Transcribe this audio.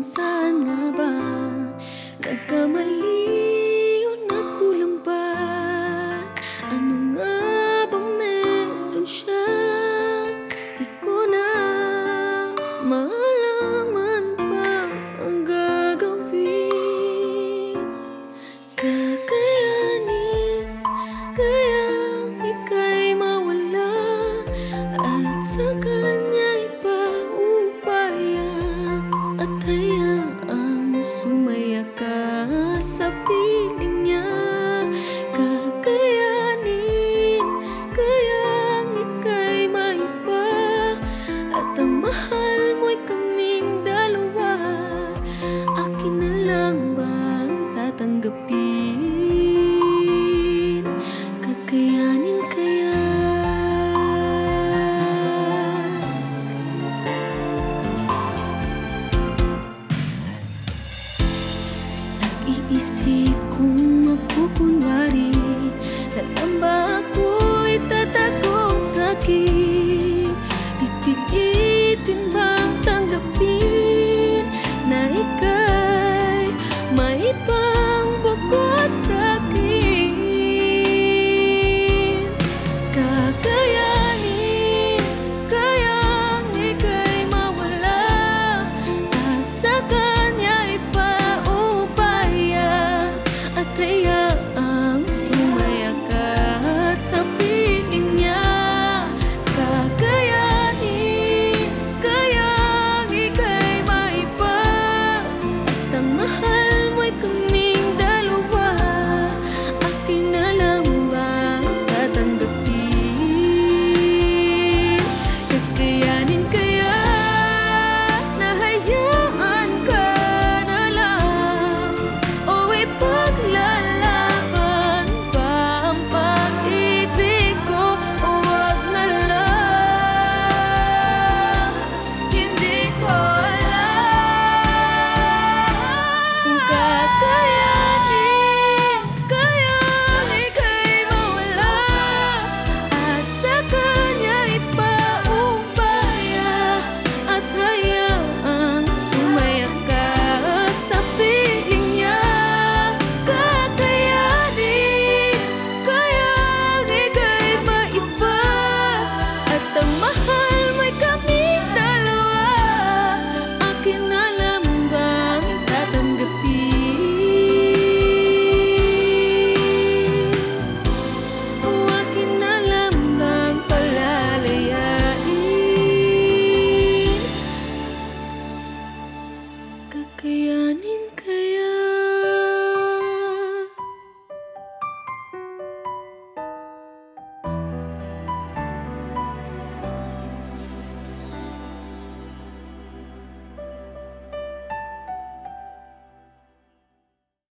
kung saan nga ba? Nagkamali o nagkulang ba Ano nga ba meron siya? Di ko na maaari Ang mahal mo'y Akin lang bang tatanggapin? Kakayanin kaya? Nag-iisip kung magkukunwari Alam ba ako'y tatakong sakit?